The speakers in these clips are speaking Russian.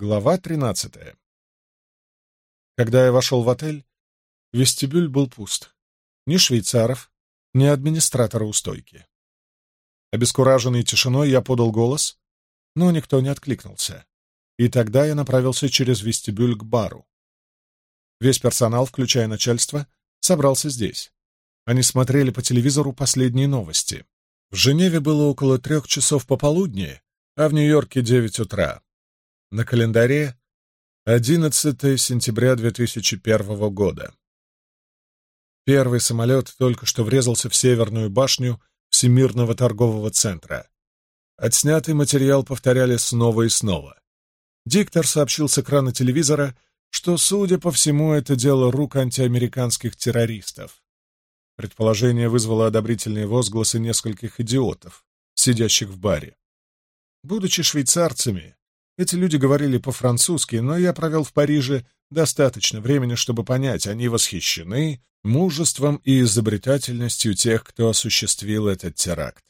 Глава 13. Когда я вошел в отель, вестибюль был пуст. Ни швейцаров, ни администратора у стойки. Обескураженный тишиной я подал голос, но никто не откликнулся. И тогда я направился через вестибюль к бару. Весь персонал, включая начальство, собрался здесь. Они смотрели по телевизору последние новости. В Женеве было около трех часов пополудни, а в Нью-Йорке — девять утра на календаре 11 сентября 2001 года. Первый самолет только что врезался в северную башню Всемирного торгового центра. Отснятый материал повторяли снова и снова. Диктор сообщил с экрана телевизора, что, судя по всему, это дело рук антиамериканских террористов. Предположение вызвало одобрительные возгласы нескольких идиотов, сидящих в баре. Будучи швейцарцами, эти люди говорили по-французски, но я провел в Париже достаточно времени, чтобы понять, они восхищены мужеством и изобретательностью тех, кто осуществил этот теракт.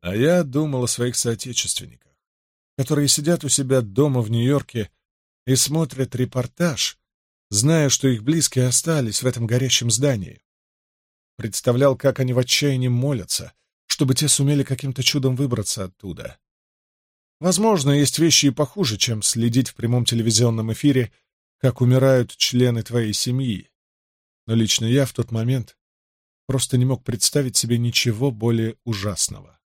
А я думал о своих соотечественниках, которые сидят у себя дома в Нью-Йорке и смотрят репортаж, зная, что их близкие остались в этом горящем здании. Представлял, как они в отчаянии молятся, чтобы те сумели каким-то чудом выбраться оттуда. Возможно, есть вещи и похуже, чем следить в прямом телевизионном эфире, как умирают члены твоей семьи. Но лично я в тот момент просто не мог представить себе ничего более ужасного.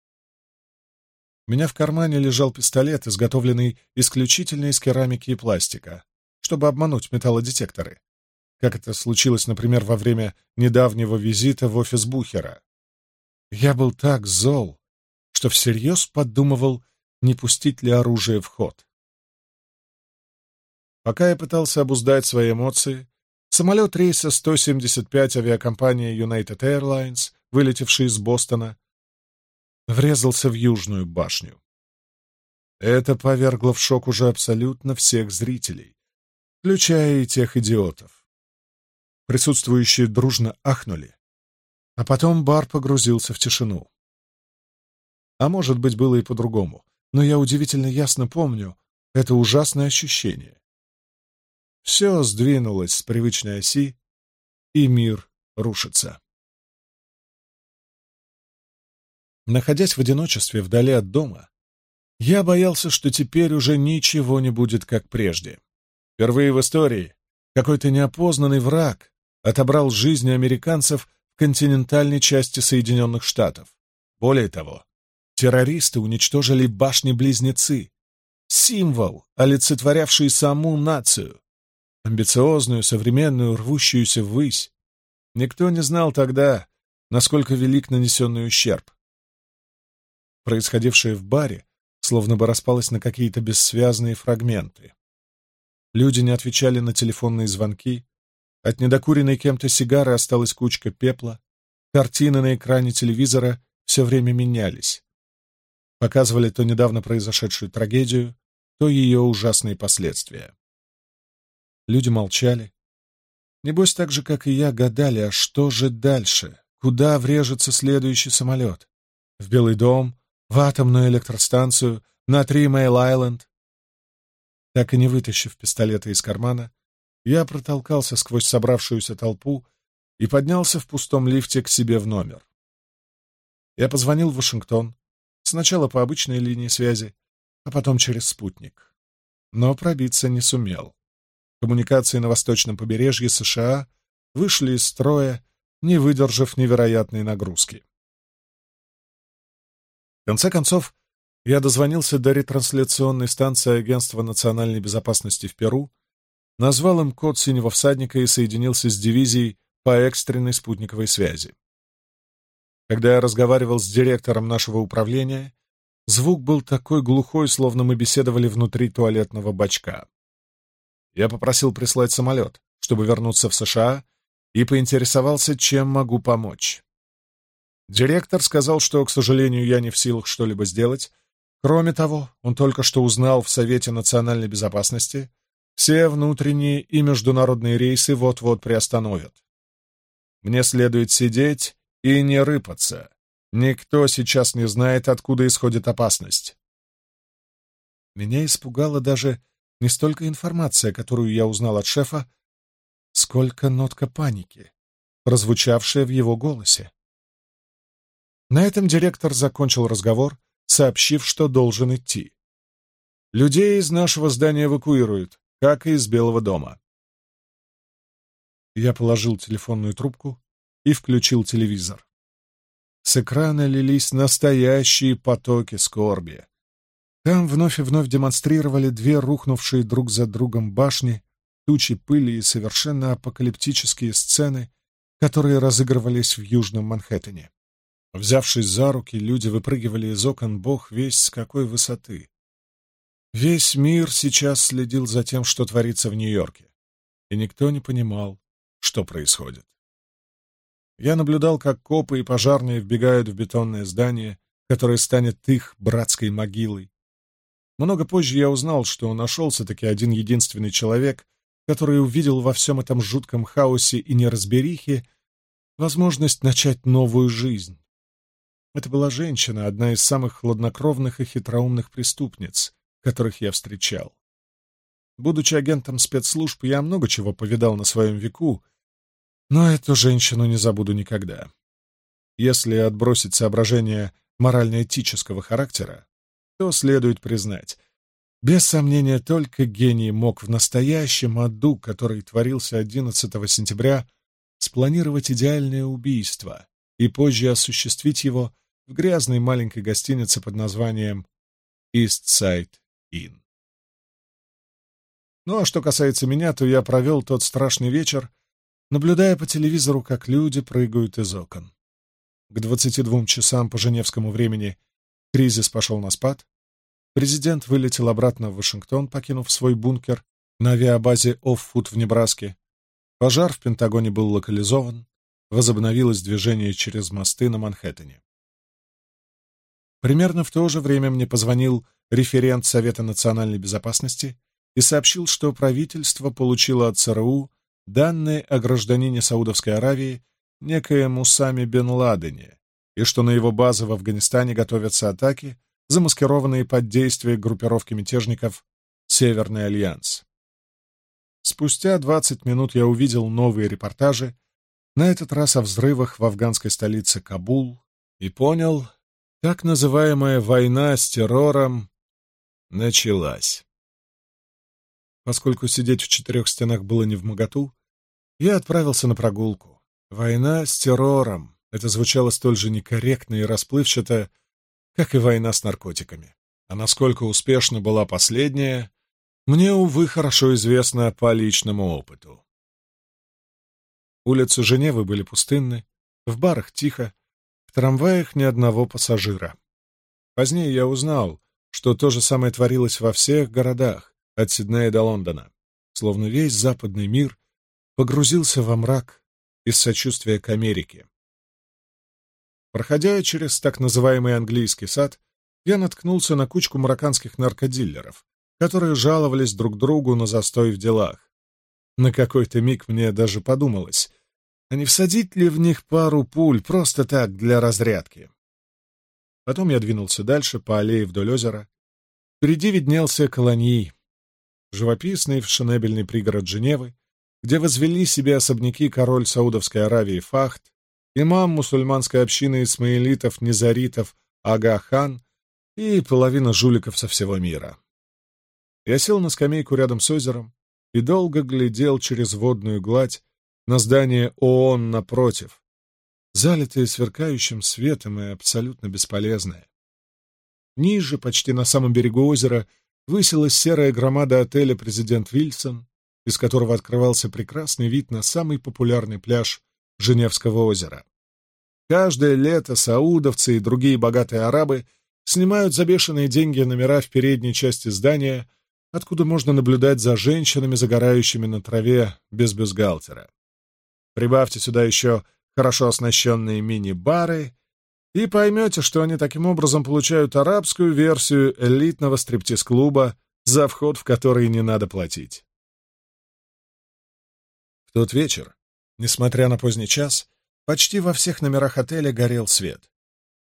У меня в кармане лежал пистолет, изготовленный исключительно из керамики и пластика, чтобы обмануть металлодетекторы, как это случилось, например, во время недавнего визита в офис Бухера. Я был так зол, что всерьез подумывал, не пустить ли оружие в ход. Пока я пытался обуздать свои эмоции, самолет рейса 175 авиакомпании United Airlines, вылетевший из Бостона, врезался в Южную башню. Это повергло в шок уже абсолютно всех зрителей, включая и тех идиотов. Присутствующие дружно ахнули, а потом бар погрузился в тишину. А может быть, было и по-другому но я удивительно ясно помню, это ужасное ощущение. Все сдвинулось с привычной оси, и мир рушится. Находясь в одиночестве вдали от дома, я боялся, что теперь уже ничего не будет, как прежде. Впервые в истории какой-то неопознанный враг отобрал жизни американцев в континентальной части Соединенных Штатов. Более того, Террористы уничтожили башни-близнецы, символ, олицетворявший саму нацию, амбициозную, современную, рвущуюся ввысь. Никто не знал тогда, насколько велик нанесенный ущерб. Происходившее в баре словно бы распалось на какие-то бессвязные фрагменты. Люди не отвечали на телефонные звонки, от недокуренной кем-то сигары осталась кучка пепла, картины на экране телевизора все время менялись показывали то недавно произошедшую трагедию, то ее ужасные последствия. Люди молчали. Небось, так же, как и я, гадали, а что же дальше? Куда врежется следующий самолет? В Белый дом? В атомную электростанцию? На Три Мэйл-Айленд? Так и не вытащив пистолета из кармана, я протолкался сквозь собравшуюся толпу и поднялся в пустом лифте к себе в номер. Я позвонил в Вашингтон, сначала по обычной линии связи, а потом через спутник. Но пробиться не сумел. Коммуникации на восточном побережье США вышли из строя, не выдержав невероятной нагрузки. В конце концов, я дозвонился до ретрансляционной станции Агентства национальной безопасности в Перу, назвал им код «Синего всадника» и соединился с дивизией по экстренной спутниковой связи. Когда я разговаривал с директором нашего управления, звук был такой глухой, словно мы беседовали внутри туалетного бачка. Я попросил прислать самолет, чтобы вернуться в США, и поинтересовался, чем могу помочь. Директор сказал, что, к сожалению, я не в силах что-либо сделать. Кроме того, он только что узнал в Совете национальной безопасности, все внутренние и международные рейсы вот-вот приостановят. Мне следует сидеть и не рыпаться. Никто сейчас не знает, откуда исходит опасность. Меня испугала даже не столько информация, которую я узнал от шефа, сколько нотка паники, прозвучавшая в его голосе. На этом директор закончил разговор, сообщив, что должен идти. Людей из нашего здания эвакуируют, как и из Белого дома. Я положил телефонную трубку и включил телевизор. С экрана лились настоящие потоки скорби. Там вновь и вновь демонстрировали две рухнувшие друг за другом башни, тучи пыли и совершенно апокалиптические сцены, которые разыгрывались в Южном Манхэттене. Взявшись за руки, люди выпрыгивали из окон бог весь с какой высоты. Весь мир сейчас следил за тем, что творится в Нью-Йорке, и никто не понимал, что происходит. Я наблюдал, как копы и пожарные вбегают в бетонное здание, которое станет их братской могилой. Много позже я узнал, что нашелся-таки один единственный человек, который увидел во всем этом жутком хаосе и неразберихе возможность начать новую жизнь. Это была женщина, одна из самых хладнокровных и хитроумных преступниц, которых я встречал. Будучи агентом спецслужб, я много чего повидал на своем веку, но эту женщину не забуду никогда. Если отбросить соображения морально-этического характера, то следует признать, без сомнения, только гений мог в настоящем аду, который творился 11 сентября, спланировать идеальное убийство и позже осуществить его в грязной маленькой гостинице под названием Eastside Inn. Ну а что касается меня, то я провел тот страшный вечер, наблюдая по телевизору, как люди прыгают из окон. К 22 часам по женевскому времени кризис пошел на спад. Президент вылетел обратно в Вашингтон, покинув свой бункер на авиабазе Оффут в Небраске. Пожар в Пентагоне был локализован. Возобновилось движение через мосты на Манхэттене. Примерно в то же время мне позвонил референт Совета национальной безопасности и сообщил, что правительство получило от ЦРУ данные о гражданине Саудовской Аравии некоем Усаме Бен Ладене, и что на его базы в Афганистане готовятся атаки, замаскированные под действие группировки мятежников «Северный Альянс». Спустя 20 минут я увидел новые репортажи, на этот раз о взрывах в афганской столице Кабул, и понял, так называемая война с террором началась. Поскольку сидеть в четырех стенах было не в моготу, я отправился на прогулку. Война с террором — это звучало столь же некорректно и расплывчато, как и война с наркотиками. А насколько успешна была последняя, мне, увы, хорошо известно по личному опыту. Улицы Женевы были пустынны, в барах тихо, в трамваях ни одного пассажира. Позднее я узнал, что то же самое творилось во всех городах, от Сиднея до Лондона. Словно весь западный мир погрузился во мрак из сочувствия к Америке. Проходя через так называемый английский сад, я наткнулся на кучку марокканских наркодиллеров, которые жаловались друг другу на застой в делах. На какой-то миг мне даже подумалось, а не всадить ли в них пару пуль просто так для разрядки. Потом я двинулся дальше по аллее вдоль озера. Впереди виднелся колонии, живописный в шенебельный пригород Женевы, где возвели себе особняки король Саудовской Аравии Фахт, имам мусульманской общины исмаилитов, низаритов Ага-хан и половина жуликов со всего мира. Я сел на скамейку рядом с озером и долго глядел через водную гладь на здание ООН напротив, залитое сверкающим светом и абсолютно бесполезное. Ниже, почти на самом берегу озера, Высилась серая громада отеля «Президент Вильсон», из которого открывался прекрасный вид на самый популярный пляж Женевского озера. Каждое лето саудовцы и другие богатые арабы снимают за бешеные деньги номера в передней части здания, откуда можно наблюдать за женщинами, загорающими на траве без бюстгальтера. Прибавьте сюда еще хорошо оснащенные мини-бары и поймете, что они таким образом получают арабскую версию элитного стриптиз-клуба, за вход в который не надо платить. В тот вечер, несмотря на поздний час, почти во всех номерах отеля горел свет.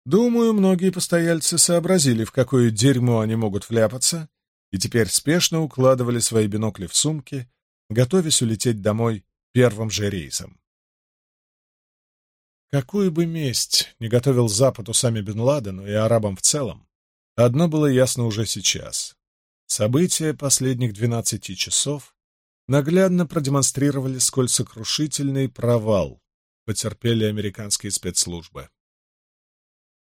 Думаю, многие постояльцы сообразили, в какое дерьмо они могут вляпаться, и теперь спешно укладывали свои бинокли в сумки, готовясь улететь домой первым же рейсом. Какую бы месть не готовил Запад сами Бен Ладен и арабам в целом, одно было ясно уже сейчас. События последних 12 часов наглядно продемонстрировали, сколь сокрушительный провал потерпели американские спецслужбы.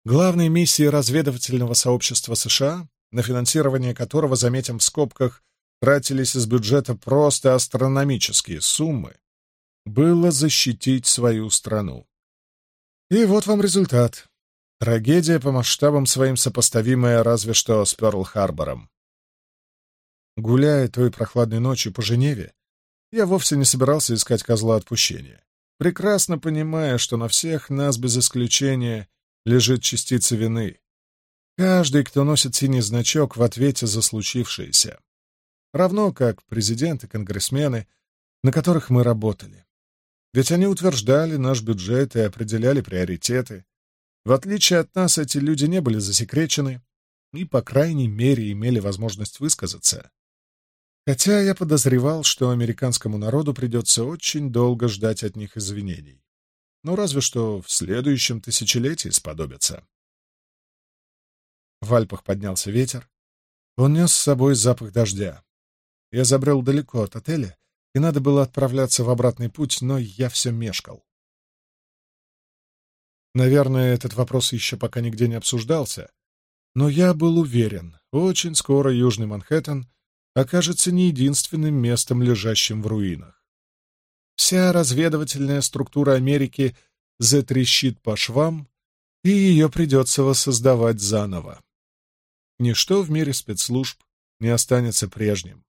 Главной миссией разведывательного сообщества США, на финансирование которого, заметим в скобках, тратились из бюджета просто астрономические суммы, было защитить свою страну. И вот вам результат. Трагедия по масштабам своим сопоставимая разве что с Пёрл-Харбором. Гуляя той прохладной ночью по Женеве, я вовсе не собирался искать козла отпущения, прекрасно понимая, что на всех нас без исключения лежит частица вины. Каждый, кто носит синий значок, в ответе за случившееся. Равно как президенты, конгрессмены, на которых мы работали. Ведь они утверждали наш бюджет и определяли приоритеты. В отличие от нас, эти люди не были засекречены и, по крайней мере, имели возможность высказаться. Хотя я подозревал, что американскому народу придется очень долго ждать от них извинений. Ну, разве что в следующем тысячелетии сподобятся. В Альпах поднялся ветер. Он нес с собой запах дождя. Я забрел далеко от отеля и надо было отправляться в обратный путь, но я все мешкал. Наверное, этот вопрос еще пока нигде не обсуждался, но я был уверен, очень скоро Южный Манхэттен окажется не единственным местом, лежащим в руинах. Вся разведывательная структура Америки затрещит по швам, и ее придется воссоздавать заново. Ничто в мире спецслужб не останется прежним,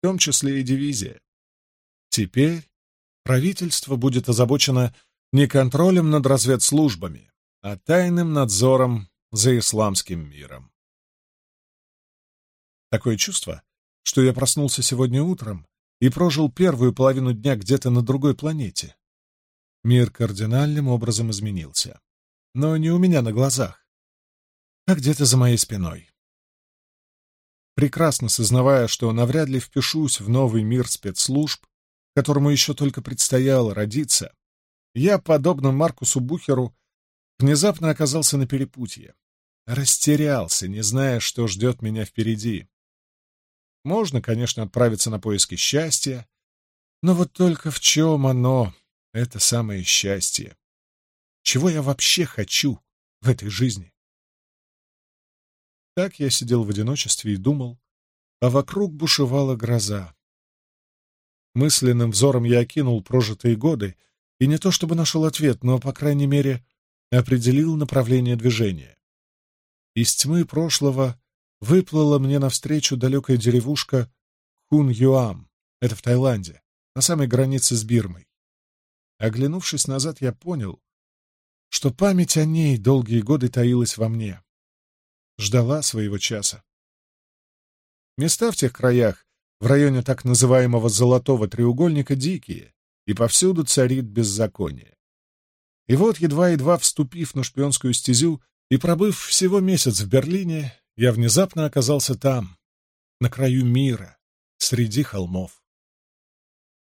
в том числе и дивизия. Теперь правительство будет озабочено не контролем над разведслужбами, а тайным надзором за исламским миром. Такое чувство, что я проснулся сегодня утром и прожил первую половину дня где-то на другой планете. Мир кардинальным образом изменился. Но не у меня на глазах, а где-то за моей спиной. Прекрасно сознавая, что навряд ли впишусь в новый мир спецслужб, которому еще только предстояло родиться, я, подобно Маркусу Бухеру, внезапно оказался на перепутье, растерялся, не зная, что ждет меня впереди. Можно, конечно, отправиться на поиски счастья, но вот только в чем оно, это самое счастье? Чего я вообще хочу в этой жизни? Так я сидел в одиночестве и думал, а вокруг бушевала гроза мысленным взором я окинул прожитые годы и не то чтобы нашел ответ, но, по крайней мере, определил направление движения. Из тьмы прошлого выплыла мне навстречу далекая деревушка Хун Юам. это в Таиланде, на самой границе с Бирмой. Оглянувшись назад, я понял, что память о ней долгие годы таилась во мне, ждала своего часа. Места в тех краях в районе так называемого «золотого треугольника» дикие, и повсюду царит беззаконие. И вот, едва-едва вступив на шпионскую стезю и пробыв всего месяц в Берлине, я внезапно оказался там, на краю мира, среди холмов.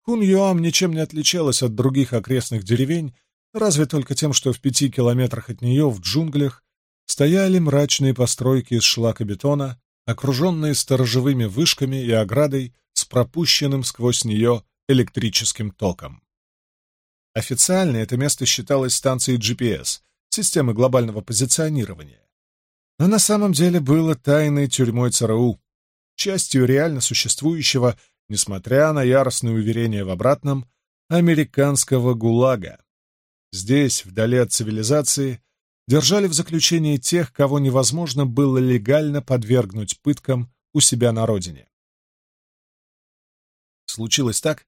Хун Юам ничем не отличалась от других окрестных деревень, разве только тем, что в пяти километрах от нее, в джунглях, стояли мрачные постройки из шлакобетона, окруженные сторожевыми вышками и оградой с пропущенным сквозь нее электрическим током. Официально это место считалось станцией GPS, системы глобального позиционирования. Но на самом деле было тайной тюрьмой ЦРУ, частью реально существующего, несмотря на яростные уверения в обратном, американского ГУЛАГа. Здесь, вдали от цивилизации, держали в заключении тех, кого невозможно было легально подвергнуть пыткам у себя на родине. Случилось так,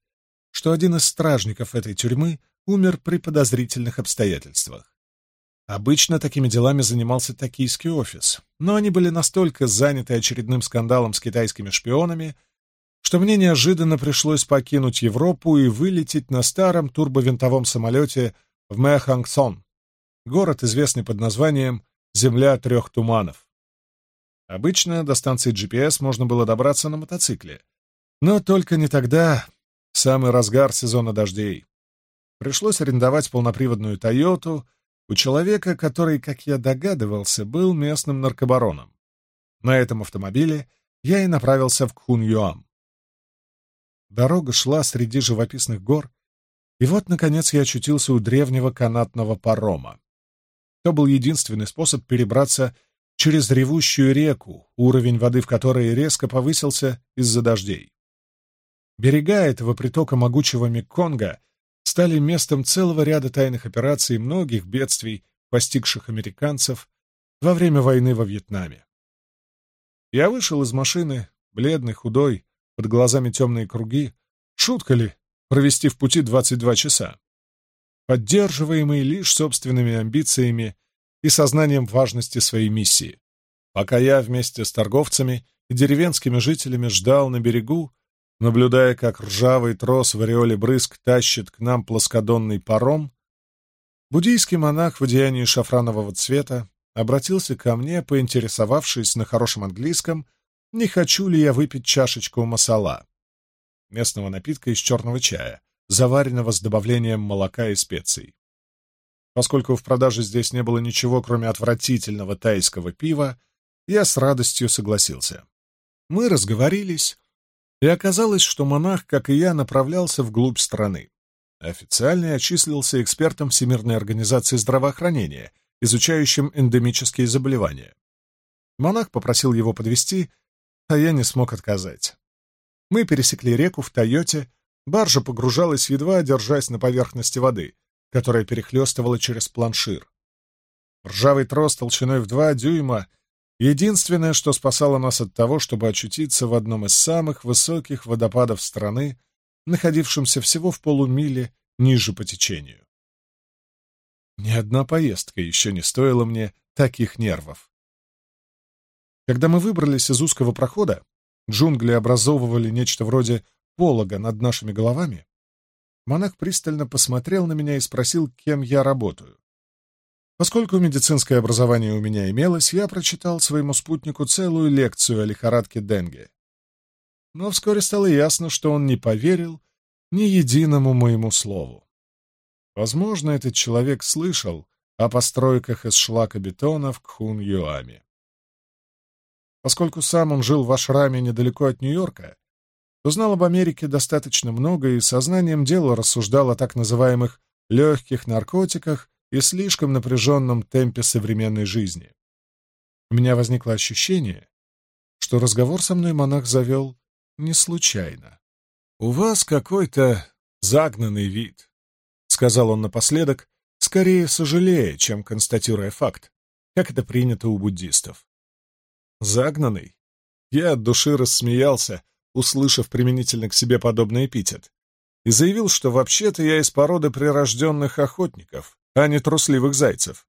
что один из стражников этой тюрьмы умер при подозрительных обстоятельствах. Обычно такими делами занимался токийский офис, но они были настолько заняты очередным скандалом с китайскими шпионами, что мне неожиданно пришлось покинуть Европу и вылететь на старом турбовинтовом самолете в Мэхангсон, город, известный под названием «Земля трех туманов». Обычно до станции GPS можно было добраться на мотоцикле, но только не тогда, в самый разгар сезона дождей. Пришлось арендовать полноприводную «Тойоту» у человека, который, как я догадывался, был местным наркобароном. На этом автомобиле я и направился в Кхуньюам. Дорога шла среди живописных гор, и вот, наконец, я очутился у древнего канатного парома то был единственный способ перебраться через ревущую реку, уровень воды в которой резко повысился из-за дождей. Берега этого притока могучего Меконга стали местом целого ряда тайных операций и многих бедствий, постигших американцев во время войны во Вьетнаме. Я вышел из машины, бледный, худой, под глазами темные круги. Шутка ли провести в пути 22 часа? поддерживаемый лишь собственными амбициями и сознанием важности своей миссии. Пока я вместе с торговцами и деревенскими жителями ждал на берегу, наблюдая, как ржавый трос в ореоле брызг тащит к нам плоскодонный паром, буддийский монах в одеянии шафранового цвета обратился ко мне, поинтересовавшись на хорошем английском, не хочу ли я выпить чашечку масала, местного напитка из черного чая, заваренного с добавлением молока и специй. Поскольку в продаже здесь не было ничего, кроме отвратительного тайского пива, я с радостью согласился. Мы разговорились, и оказалось, что монах, как и я, направлялся вглубь страны. Официально я числился экспертом Всемирной организации здравоохранения, изучающим эндемические заболевания. Монах попросил его подвести, а я не смог отказать. Мы пересекли реку в Тойоте, Баржа погружалась, едва держась на поверхности воды, которая перехлестывала через планшир. Ржавый трос толщиной в два дюйма — единственное, что спасало нас от того, чтобы очутиться в одном из самых высоких водопадов страны, находившемся всего в полумиле ниже по течению. Ни одна поездка еще не стоила мне таких нервов. Когда мы выбрались из узкого прохода, джунгли образовывали нечто вроде полога над нашими головами, монах пристально посмотрел на меня и спросил, кем я работаю. Поскольку медицинское образование у меня имелось, я прочитал своему спутнику целую лекцию о лихорадке Денге. Но вскоре стало ясно, что он не поверил ни единому моему слову. Возможно, этот человек слышал о постройках из шлака бетона в Кхун-Юаме. Поскольку сам он жил в Ашраме недалеко от Нью-Йорка, узнал об Америке достаточно много и сознанием дела рассуждал о так называемых легких наркотиках и слишком напряженном темпе современной жизни. У меня возникло ощущение, что разговор со мной монах завел не случайно. «У вас какой-то загнанный вид», — сказал он напоследок, скорее сожалея, чем констатируя факт, как это принято у буддистов. «Загнанный?» Я от души рассмеялся, услышав применительно к себе подобный эпитет, и заявил, что вообще-то я из породы прирожденных охотников, а не трусливых зайцев.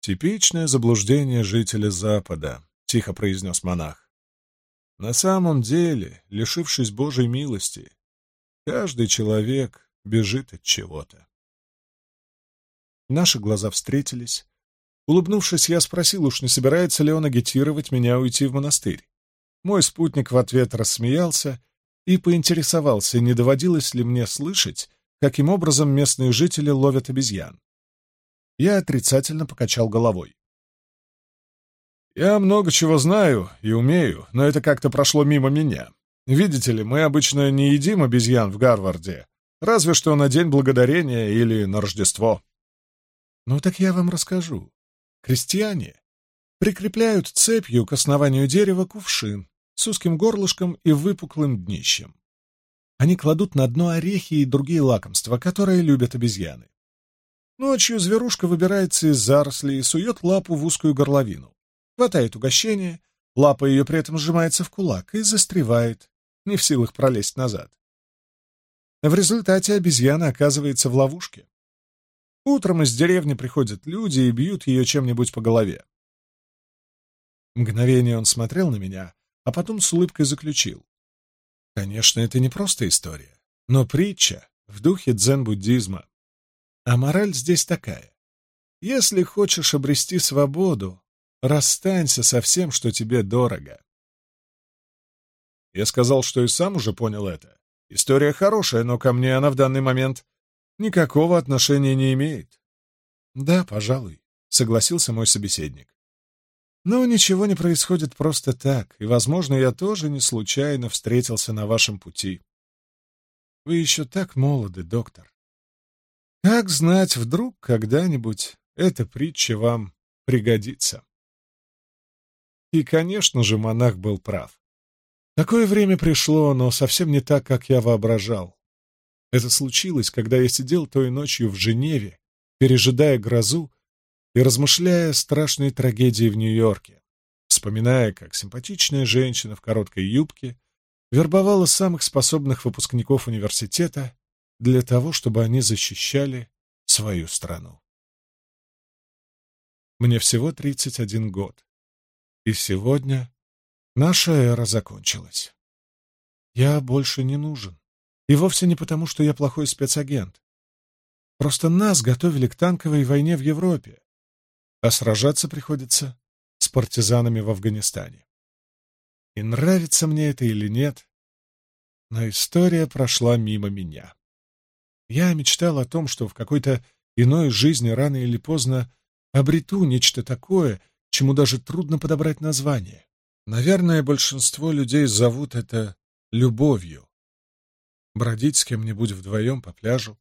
«Типичное заблуждение жителя Запада», — тихо произнес монах. «На самом деле, лишившись Божьей милости, каждый человек бежит от чего-то». Наши глаза встретились. Улыбнувшись, я спросил, уж не собирается ли он агитировать меня уйти в монастырь. Мой спутник в ответ рассмеялся и поинтересовался, не доводилось ли мне слышать, каким образом местные жители ловят обезьян. Я отрицательно покачал головой. «Я много чего знаю и умею, но это как-то прошло мимо меня. Видите ли, мы обычно не едим обезьян в Гарварде, разве что на День Благодарения или на Рождество». «Ну так я вам расскажу. Крестьяне прикрепляют цепью к основанию дерева кувшин, с узким горлышком и выпуклым днищем. Они кладут на дно орехи и другие лакомства, которые любят обезьяны. Ночью зверушка выбирается из зарослей и сует лапу в узкую горловину. Хватает угощение, лапа ее при этом сжимается в кулак и застревает, не в силах пролезть назад. В результате обезьяна оказывается в ловушке. Утром из деревни приходят люди и бьют ее чем-нибудь по голове. Мгновение он смотрел на меня, а потом с улыбкой заключил. Конечно, это не просто история, но притча в духе дзен-буддизма. А мораль здесь такая. Если хочешь обрести свободу, расстанься со всем, что тебе дорого. Я сказал, что и сам уже понял это. История хорошая, но ко мне она в данный момент никакого отношения не имеет. Да, пожалуй, согласился мой собеседник. Но ничего не происходит просто так, и, возможно, я тоже не случайно встретился на вашем пути. Вы еще так молоды, доктор. Как знать, вдруг когда-нибудь эта притча вам пригодится. И, конечно же, монах был прав. Такое время пришло, но совсем не так, как я воображал. Это случилось, когда я сидел той ночью в Женеве, пережидая грозу, и размышляя о страшной трагедии в Нью-Йорке, вспоминая, как симпатичная женщина в короткой юбке вербовала самых способных выпускников университета для того, чтобы они защищали свою страну. Мне всего 31 год, и сегодня наша эра закончилась. Я больше не нужен, и вовсе не потому, что я плохой спецагент. Просто нас готовили к танковой войне в Европе, а сражаться приходится с партизанами в Афганистане. И нравится мне это или нет, но история прошла мимо меня. Я мечтал о том, что в какой-то иной жизни рано или поздно обрету нечто такое, чему даже трудно подобрать название. Наверное, большинство людей зовут это любовью. Бродить с кем-нибудь вдвоем по пляжу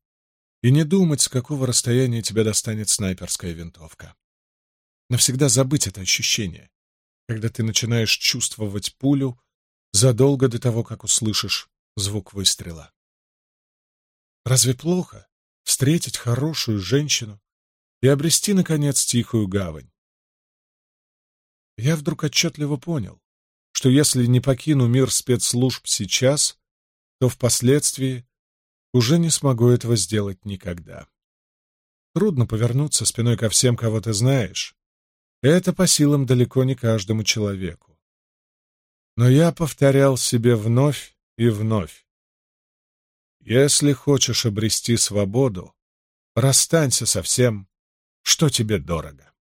и не думать, с какого расстояния тебя достанет снайперская винтовка навсегда забыть это ощущение, когда ты начинаешь чувствовать пулю задолго до того, как услышишь звук выстрела. Разве плохо встретить хорошую женщину и обрести, наконец, тихую гавань? Я вдруг отчетливо понял, что если не покину мир спецслужб сейчас, то впоследствии уже не смогу этого сделать никогда. Трудно повернуться спиной ко всем, кого ты знаешь, это по силам далеко не каждому человеку. Но я повторял себе вновь и вновь. Если хочешь обрести свободу, расстанься со всем, что тебе дорого.